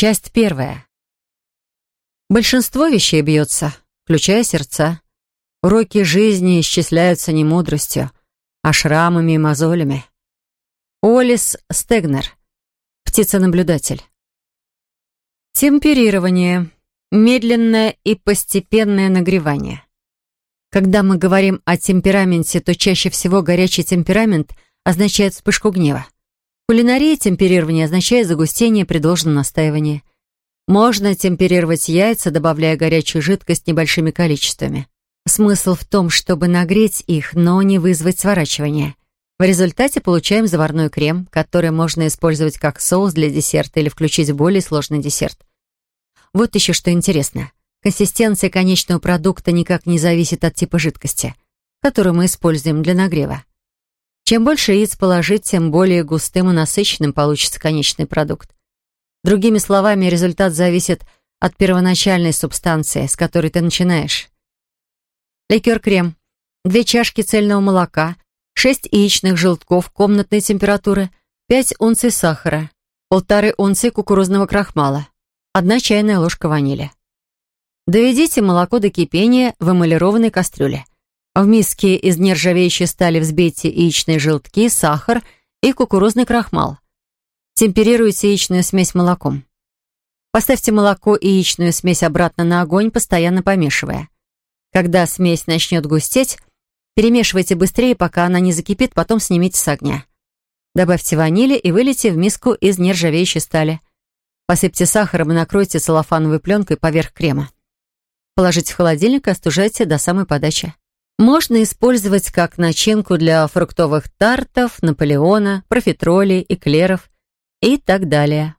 Часть первая. Большинство вещей бьется, включая сердца. Уроки жизни исчисляются не мудростью, а шрамами и мозолями. Олис Стегнер. Птица-наблюдатель. Темперирование. Медленное и постепенное нагревание. Когда мы говорим о темпераменте, то чаще всего горячий темперамент означает вспышку гнева кулинарии темперирование означает загустение при должном настаивании. Можно темперировать яйца, добавляя горячую жидкость небольшими количествами. Смысл в том, чтобы нагреть их, но не вызвать сворачивание. В результате получаем заварной крем, который можно использовать как соус для десерта или включить в более сложный десерт. Вот еще что интересно. Консистенция конечного продукта никак не зависит от типа жидкости, которую мы используем для нагрева. Чем больше яиц положить, тем более густым и насыщенным получится конечный продукт. Другими словами, результат зависит от первоначальной субстанции, с которой ты начинаешь. Ликер-крем. Две чашки цельного молока, шесть яичных желтков комнатной температуры, пять унций сахара, полторы унции кукурузного крахмала, одна чайная ложка ванили. Доведите молоко до кипения в эмалированной кастрюле. В миске из нержавеющей стали взбейте яичные желтки, сахар и кукурузный крахмал. Темперируйте яичную смесь молоком. Поставьте молоко и яичную смесь обратно на огонь, постоянно помешивая. Когда смесь начнет густеть, перемешивайте быстрее, пока она не закипит, потом снимите с огня. Добавьте ванили и вылейте в миску из нержавеющей стали. Посыпьте сахаром и накройте целлофановой пленкой поверх крема. Положите в холодильник и остужайте до самой подачи можно использовать как начинку для фруктовых тартов, наполеона, профитролей, эклеров и так далее.